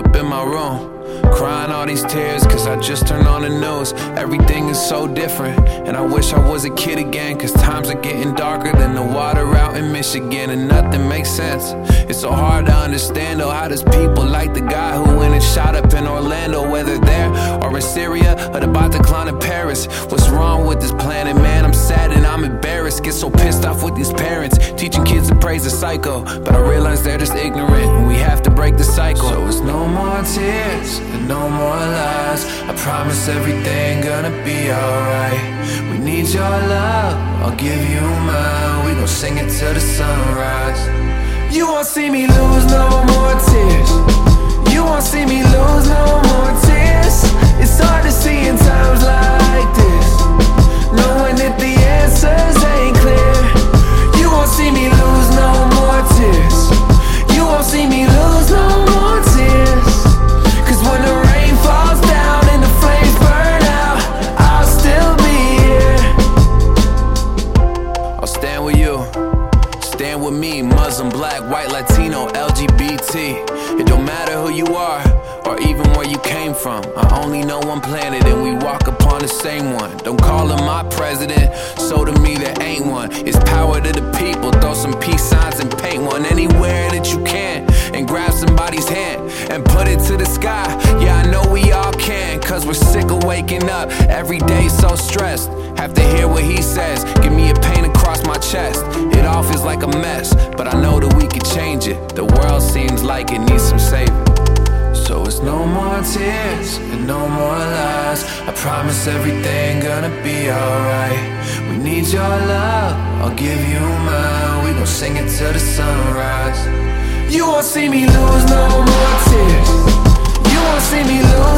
up in my room. Crying all these tears cause I just turned on the news. Everything is so different, and I wish I was a kid again. Cause times are getting darker than the water out in Michigan, and nothing makes sense. It's so hard to understand, though, how does people like the guy who went and shot up in Orlando, whether in Syria or the Bataclan in Paris? What's wrong with this planet, man? I'm sad and I'm embarrassed. Get so pissed off with these parents, teaching kids to praise a psycho. But I realize they're just ignorant, and we have to break the cycle. So it's no more tears and no more lies. I promise everything gonna be alright. We need your love, I'll give you mine. We gon' sing it till the sunrise. You won't see me lose no more tears. With me, Muslim, black, white, Latino, LGBT. It don't matter who you are or even where you came from. I only know one planet and we walk upon the same one. Don't call him my president, so to me there ain't one. It's power to the people, throw some peace signs and paint one anywhere that you can. And grab somebody's hand and put it to the sky. Yeah, I know we all can, cause we're sick of waking up every day so stressed. Have to hear what he says, give me a like it needs some saving. So it's no more tears and no more lies. I promise everything gonna be alright. We need your love, I'll give you mine. We gon' sing it till the sunrise. You won't see me lose no more tears. You won't see me lose